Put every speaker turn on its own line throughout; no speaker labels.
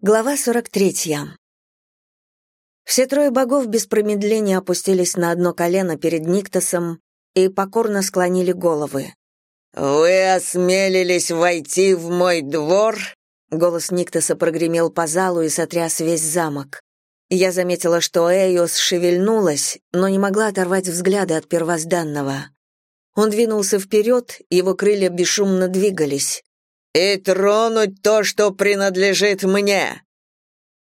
Глава 43. Все трое богов без промедления опустились на одно колено перед Никтосом и покорно склонили головы.
«Вы осмелились войти в мой двор?»
Голос Никтоса прогремел по залу и сотряс весь замок. Я заметила, что Эйос шевельнулась, но не могла оторвать взгляды от первозданного. Он двинулся вперед, его крылья бесшумно двигались
и тронуть то, что принадлежит мне».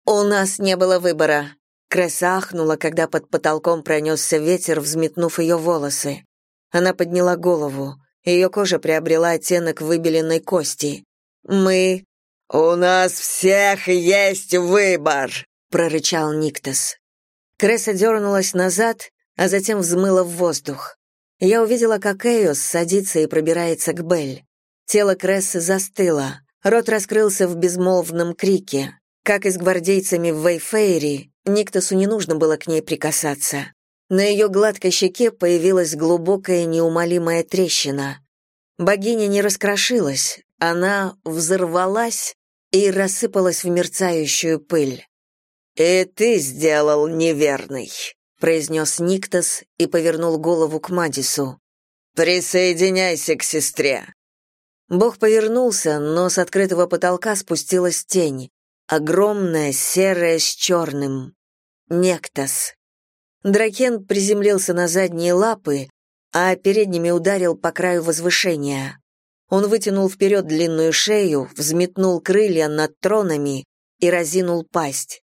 «У нас не было выбора», — Кресса ахнула, когда под потолком пронесся ветер, взметнув ее волосы. Она подняла голову. Ее кожа приобрела оттенок выбеленной кости. «Мы...»
«У нас всех есть выбор», —
прорычал Никтос. Кресса дернулась назад, а затем взмыла в воздух. Я увидела, как Эйос садится и пробирается к Белль. Тело Крессы застыло, рот раскрылся в безмолвном крике. Как и с гвардейцами в Вейфейре, Никтосу не нужно было к ней прикасаться. На ее гладкой щеке появилась глубокая неумолимая трещина. Богиня не раскрошилась, она взорвалась и рассыпалась в мерцающую пыль.
«И ты сделал неверный», — произнес
Никтос и повернул голову к Мадису.
«Присоединяйся к сестре.
Бог повернулся, но с открытого потолка спустилась тень. Огромная, серая, с черным. Нектос. Дракен приземлился на задние лапы, а передними ударил по краю возвышения. Он вытянул вперед длинную шею, взметнул крылья над тронами и разинул пасть.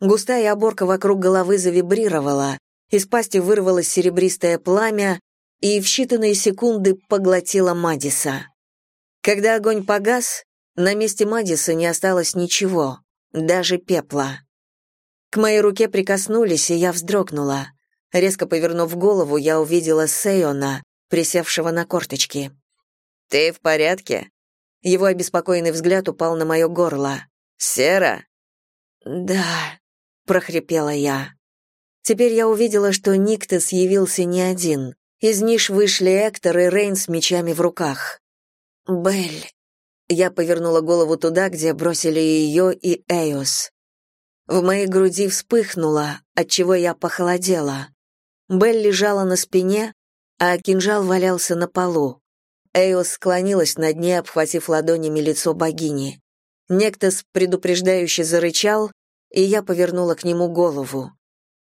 Густая оборка вокруг головы завибрировала, из пасти вырвалось серебристое пламя и в считанные секунды поглотило Мадиса. Когда огонь погас, на месте Мадиса не осталось ничего, даже пепла. К моей руке прикоснулись, и я вздрогнула. Резко повернув голову, я увидела Сейона, присевшего на корточки.
«Ты в порядке?»
Его обеспокоенный взгляд упал на мое горло.
«Сера?»
«Да», — прохрипела я. Теперь я увидела, что Никтес явился не один. Из ниш вышли Эктор и Рейн с мечами в руках. Белль. Я повернула голову туда, где бросили ее и Эйос. В моей груди вспыхнуло, отчего я похолодела. Белль лежала на спине, а кинжал валялся на полу. Эйос склонилась над ней, обхватив ладонями лицо богини. Нектос предупреждающе зарычал, и я повернула к нему голову.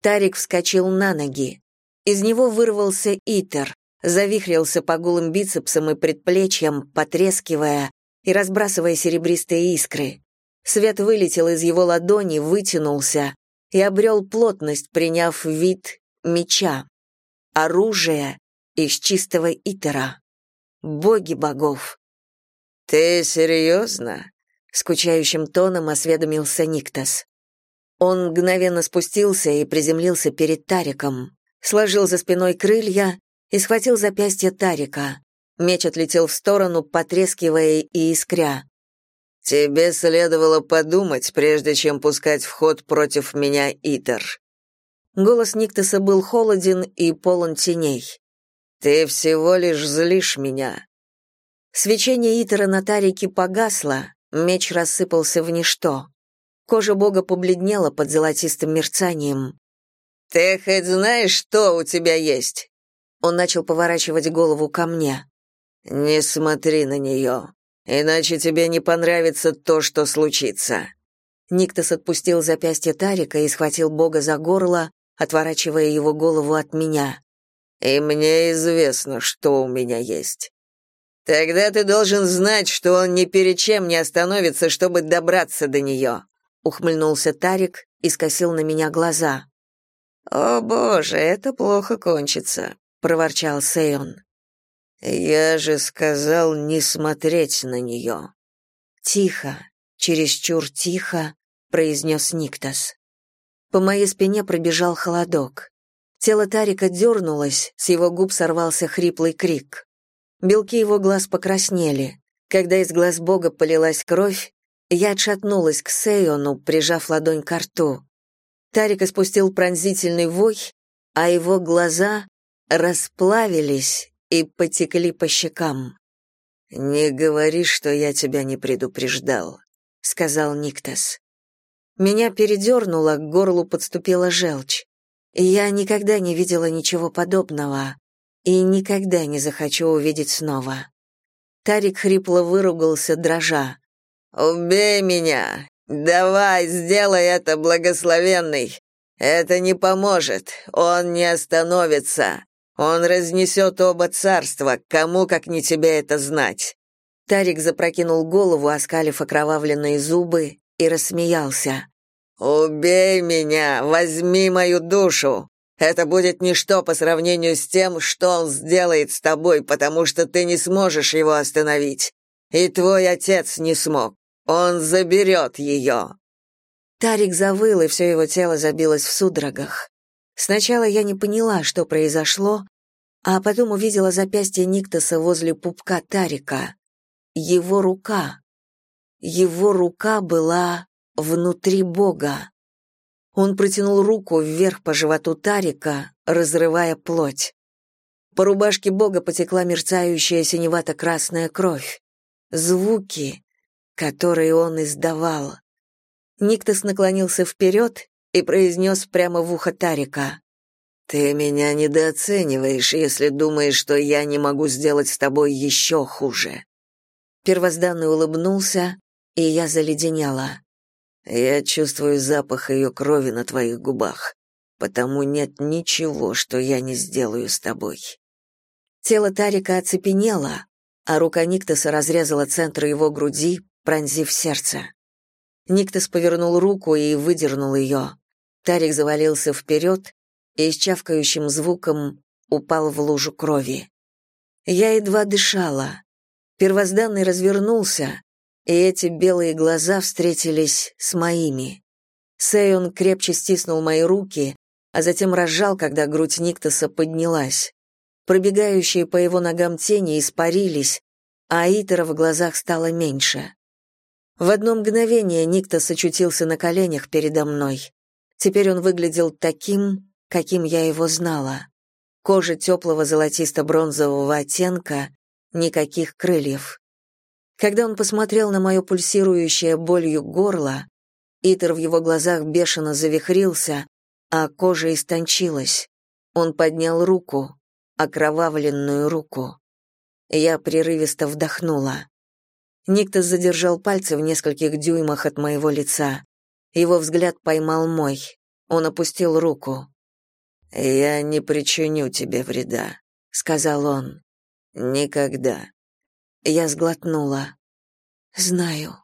Тарик вскочил на ноги. Из него вырвался Итер, завихрился по голым бицепсам и предплечьям, потрескивая и разбрасывая серебристые искры. Свет вылетел из его ладони, вытянулся и обрел плотность, приняв вид меча. Оружие из чистого итера. Боги богов.
«Ты серьезно?»
— скучающим тоном осведомился Никтас. Он мгновенно спустился и приземлился перед Тариком, сложил за спиной крылья и схватил запястье Тарика. Меч отлетел в сторону, потрескивая и искря.
«Тебе следовало подумать, прежде чем пускать в ход против меня Итер».
Голос Никтоса был холоден и полон теней.
«Ты всего лишь злишь меня».
Свечение Итера на Тарике погасло, меч рассыпался в ничто. Кожа бога побледнела под золотистым мерцанием.
«Ты хоть знаешь, что у тебя есть?»
Он начал поворачивать голову ко мне.
«Не смотри на нее, иначе тебе не понравится то, что случится».
Никтос отпустил запястье Тарика и схватил Бога за горло, отворачивая его голову от меня.
«И мне известно, что у меня есть. Тогда ты должен знать, что он ни перед чем не остановится, чтобы добраться до нее», —
ухмыльнулся Тарик и скосил на меня глаза.
«О, боже, это плохо кончится проворчал Сейон. Я же сказал не смотреть на нее».
Тихо, чересчур тихо, произнес Никтас. По моей спине пробежал холодок. Тело Тарика дернулось, с его губ сорвался хриплый крик. Белки его глаз покраснели. Когда из глаз Бога полилась кровь, я отшатнулась к Сейону, прижав ладонь к рту. Тарик испустил пронзительный вой, а его глаза расплавились и потекли по щекам.
«Не говори, что я тебя не предупреждал», — сказал Никтас.
Меня передернуло, к горлу подступила желчь. Я никогда не видела ничего подобного и никогда не захочу увидеть снова. Тарик хрипло выругался, дрожа.
«Убей меня! Давай, сделай это, благословенный! Это не поможет, он не остановится. Он разнесет оба царства, кому как не тебе это знать.
Тарик запрокинул голову, оскалив окровавленные зубы, и рассмеялся.
«Убей меня! Возьми мою душу! Это будет ничто по сравнению с тем, что он сделает с тобой, потому что ты не сможешь его остановить. И твой отец не смог. Он заберет ее!»
Тарик завыл, и все его тело забилось в судорогах. Сначала я не поняла, что произошло, а потом увидела запястье Никтоса возле пупка Тарика. Его рука. Его рука была внутри Бога. Он протянул руку вверх по животу Тарика, разрывая плоть. По рубашке Бога потекла мерцающая синевато-красная кровь. Звуки, которые он издавал. Никтос наклонился вперед и произнес прямо в ухо Тарика.
«Ты меня недооцениваешь, если думаешь, что я не могу сделать с тобой еще хуже».
Первозданный улыбнулся, и я заледенела.
«Я чувствую запах ее крови на твоих губах, потому нет ничего, что я не сделаю с тобой».
Тело Тарика оцепенело, а рука Никтоса разрезала центр его груди, пронзив сердце. Никтос повернул руку и выдернул ее. Тарик завалился вперед и с чавкающим звуком упал в лужу крови. Я едва дышала. Первозданный развернулся, и эти белые глаза встретились с моими. Сейон крепче стиснул мои руки, а затем разжал, когда грудь Никтоса поднялась. Пробегающие по его ногам тени испарились, а Аитера в глазах стало меньше. В одно мгновение Никтос очутился на коленях передо мной. Теперь он выглядел таким, каким я его знала. Кожа теплого золотисто-бронзового оттенка, никаких крыльев. Когда он посмотрел на мое пульсирующее болью горло, Итер в его глазах бешено завихрился, а кожа истончилась. Он поднял руку, окровавленную руку. Я прерывисто вдохнула. Никтос задержал пальцы в нескольких дюймах от моего лица. Его взгляд поймал мой. Он опустил руку.
«Я не причиню тебе вреда», — сказал он. «Никогда».
Я сглотнула. «Знаю.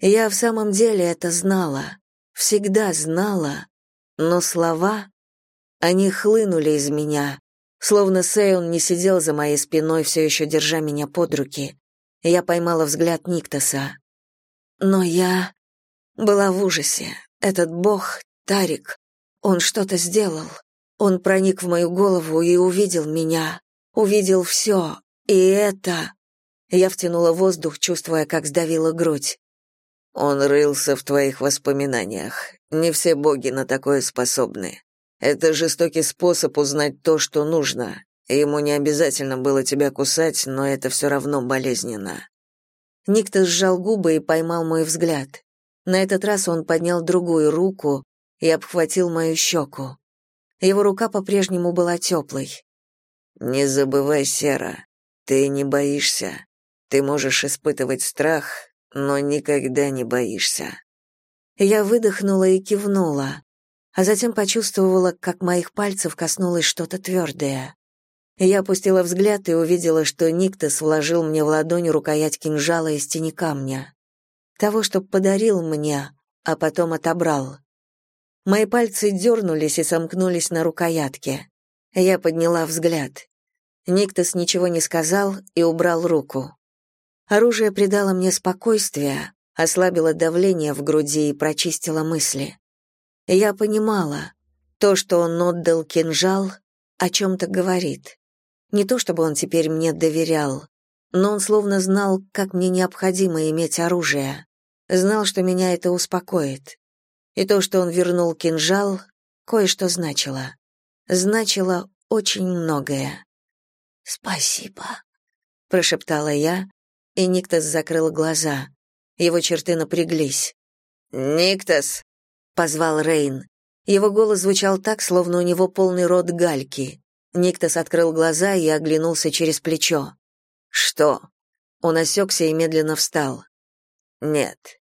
Я в самом деле это знала. Всегда знала. Но слова, они хлынули из меня, словно Сейон не сидел за моей спиной, все еще держа меня под руки. Я поймала взгляд Никтоса. Но я была в ужасе. Этот бог, Тарик, он что-то сделал. Он проник в мою голову и увидел меня. Увидел все. И это... Я втянула воздух, чувствуя, как сдавила грудь.
Он рылся в твоих воспоминаниях. Не все боги на такое способны. Это жестокий способ узнать то, что нужно. Ему не обязательно было тебя кусать, но это все равно болезненно.
Никто сжал губы и поймал мой взгляд. На этот раз он поднял другую руку и обхватил мою щеку. Его рука по-прежнему была теплой.
«Не забывай, Сера, ты не боишься. Ты можешь испытывать страх, но никогда не боишься».
Я выдохнула и кивнула, а затем почувствовала, как моих пальцев коснулось что-то твердое. Я опустила взгляд и увидела, что Никтос вложил мне в ладонь рукоять кинжала из тени камня. Того, что подарил мне, а потом отобрал. Мои пальцы дернулись и сомкнулись на рукоятке. Я подняла взгляд. Никтос ничего не сказал и убрал руку. Оружие придало мне спокойствие, ослабило давление в груди и прочистило мысли. Я понимала, то, что он отдал кинжал, о чем-то говорит. Не то чтобы он теперь мне доверял, но он словно знал, как мне необходимо иметь оружие. Знал, что меня это успокоит. И то, что он вернул кинжал, кое-что значило. Значило очень многое. «Спасибо», — прошептала я, и Никтас закрыл глаза. Его черты напряглись.
«Никтас!»
позвал Рейн. Его голос звучал так, словно у него полный рот гальки. Никтос открыл глаза и оглянулся через плечо. «Что?» Он осекся и медленно встал. «Нет».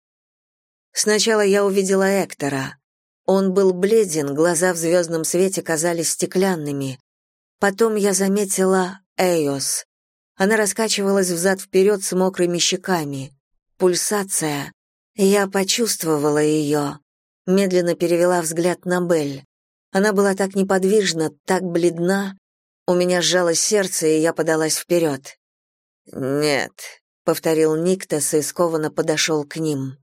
Сначала я увидела Эктора. Он был бледен, глаза в звездном свете казались стеклянными. Потом я заметила Эйос. Она раскачивалась взад-вперед с мокрыми щеками. Пульсация. Я почувствовала ее. Медленно перевела взгляд на Бель. Она была так неподвижна, так бледна. У меня сжалось сердце, и я подалась вперед. «Нет», — повторил Никтас и скованно подошел к ним.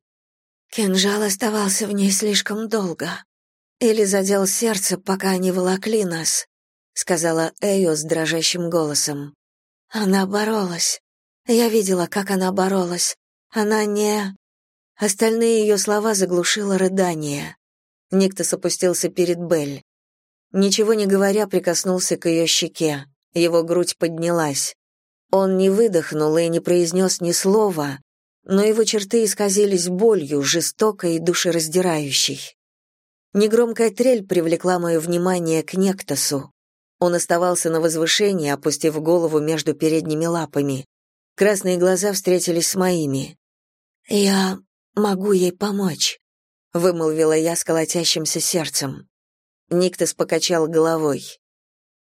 Кинжал оставался в ней слишком долго. Или задел сердце, пока они волокли нас, сказала Эйо с дрожащим голосом. Она боролась. Я видела, как она боролась. Она не... Остальные ее слова заглушило рыдание. Никтос опустился перед Бель. Ничего не говоря, прикоснулся к ее щеке. Его грудь поднялась. Он не выдохнул и не произнес ни слова, но его черты исказились болью, жестокой и душераздирающей. Негромкая трель привлекла мое внимание к Нектосу. Он оставался на возвышении, опустив голову между передними лапами. Красные глаза встретились с моими. «Я могу ей помочь», — вымолвила я с колотящимся сердцем. Никтос покачал головой.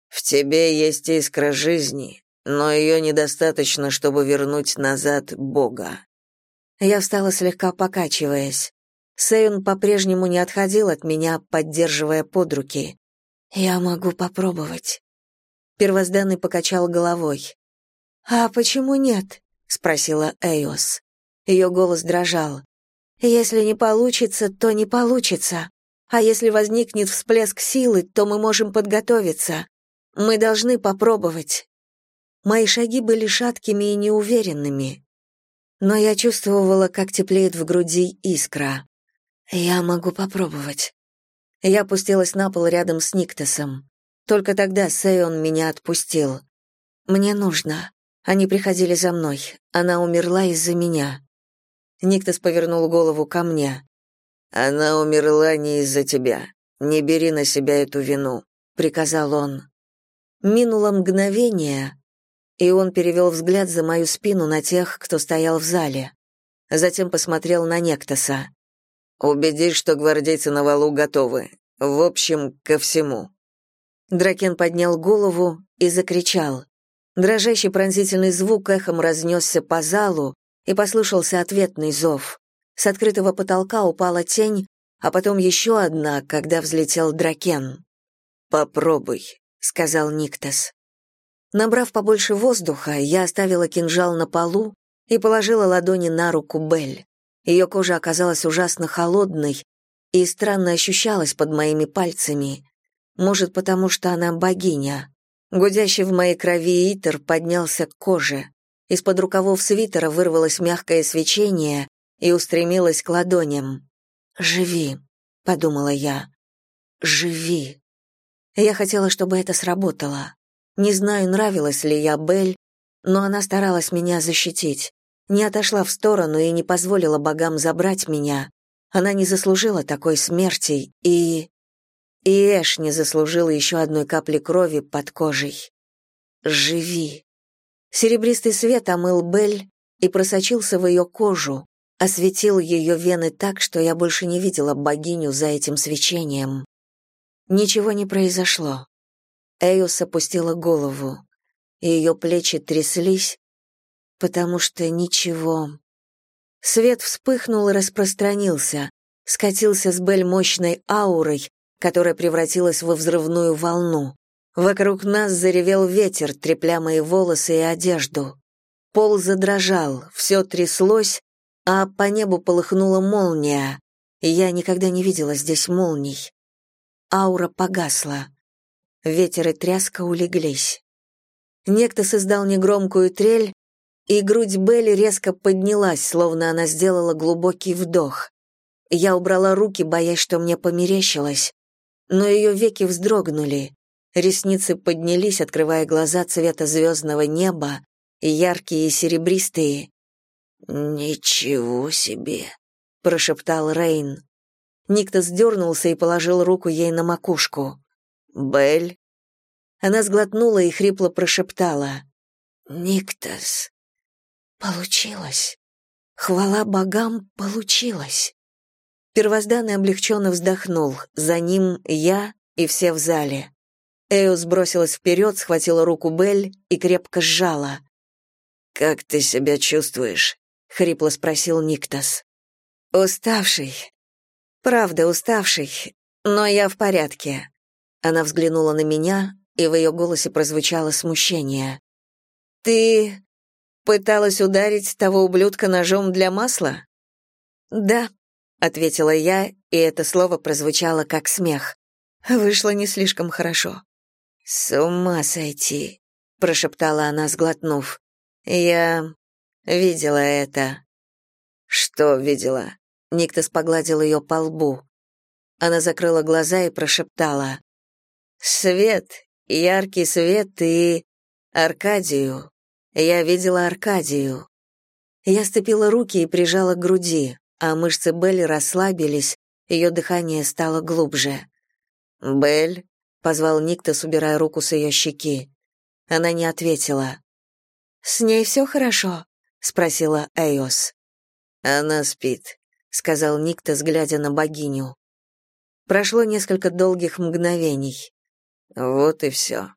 «В тебе есть искра жизни, но ее недостаточно, чтобы вернуть назад Бога. Я встала слегка покачиваясь. Сэйон по-прежнему не отходил от меня, поддерживая под руки. «Я могу попробовать». Первозданный покачал головой. «А почему нет?» — спросила Эйос. Ее голос дрожал. «Если не получится, то не получится. А если возникнет всплеск силы, то мы можем подготовиться. Мы должны попробовать». Мои шаги были шаткими и неуверенными но я чувствовала, как теплеет в груди искра. Я могу попробовать. Я опустилась на пол рядом с Никтосом. Только тогда Сейон меня отпустил. Мне нужно. Они приходили за мной. Она умерла из-за меня. Никтос повернул голову ко мне. Она умерла не из-за тебя. Не бери на себя эту вину, приказал он. Минуло мгновение, и он перевел взгляд за мою спину на тех, кто стоял в зале. Затем посмотрел на Нектоса. «Убедись, что гвардейцы на валу готовы. В общем, ко всему». Дракен поднял голову и закричал. Дрожащий пронзительный звук эхом разнесся по залу, и послышался ответный зов. С открытого потолка упала тень, а потом еще одна, когда взлетел Дракен. «Попробуй», — сказал Никтос. Набрав побольше воздуха, я оставила кинжал на полу и положила ладони на руку Бель. Ее кожа оказалась ужасно холодной и странно ощущалась под моими пальцами. Может, потому что она богиня. Гудящий в моей крови итер поднялся к коже. Из-под рукавов свитера вырвалось мягкое свечение и устремилось к ладоням. «Живи», — подумала я. «Живи». Я хотела, чтобы это сработало. Не знаю, нравилась ли я Бель, но она старалась меня защитить. Не отошла в сторону и не позволила богам забрать меня. Она не заслужила такой смерти, и... И Эш не заслужил еще одной капли крови под кожей. «Живи!» Серебристый свет омыл Бель и просочился в ее кожу, осветил ее вены так, что я больше не видела богиню за этим свечением. Ничего не произошло. Эйос опустила голову, ее плечи тряслись, потому что ничего. Свет вспыхнул и распространился, скатился с Бель мощной аурой, которая превратилась во взрывную волну. Вокруг нас заревел ветер, трепля мои волосы и одежду. Пол задрожал, все тряслось, а по небу полыхнула молния. Я никогда не видела здесь молний. Аура погасла. Ветер и тряска улеглись. Некто создал негромкую трель, и грудь Белли резко поднялась, словно она сделала глубокий вдох. Я убрала руки, боясь, что мне померещилось, но ее веки вздрогнули. Ресницы поднялись, открывая глаза цвета звездного неба, яркие и серебристые. «Ничего себе!» — прошептал Рейн. Никто сдернулся и положил руку ей на макушку.
«Белль?»
Она сглотнула и хрипло прошептала.
«Никтас». «Получилось. Хвала богам, получилось».
Первозданный облегченно вздохнул. За ним я и все в зале. Эос бросилась вперед, схватила руку Белль и крепко сжала.
«Как ты себя чувствуешь?»
— хрипло спросил Никтас. «Уставший. Правда, уставший. Но я в порядке». Она взглянула на меня, и в ее голосе прозвучало смущение. «Ты пыталась ударить того ублюдка ножом для масла?» «Да», — ответила я, и это слово прозвучало как смех. Вышло не слишком хорошо. «С ума сойти», — прошептала она, сглотнув. «Я видела это».
«Что видела?»
Никтос погладил ее по лбу. Она закрыла глаза и прошептала. «Свет, яркий свет и... Аркадию. Я видела Аркадию». Я сцепила руки и прижала к груди, а мышцы Белли расслабились, ее дыхание стало глубже.
«Белль?»
— позвал Никтос, убирая руку с ее щеки. Она не ответила. «С ней все хорошо?» — спросила Эйос.
«Она спит», — сказал Никтос, глядя на богиню.
Прошло несколько долгих мгновений.
«Вот и все».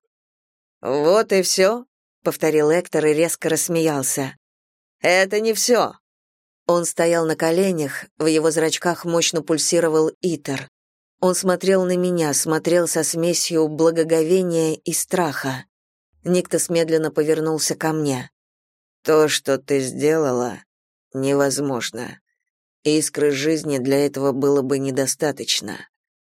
«Вот и все?» — повторил Эктор и резко рассмеялся. «Это не все».
Он стоял на коленях, в его зрачках мощно пульсировал Итер. Он смотрел на меня, смотрел со смесью благоговения и страха. Никтос медленно повернулся ко мне.
«То, что ты сделала, невозможно. Искры жизни для этого было бы недостаточно».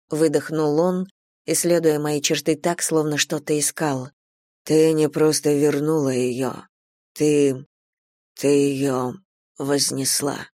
Выдохнул он, исследуя мои черты так, словно что-то искал.
«Ты не просто вернула ее. Ты... ты ее вознесла».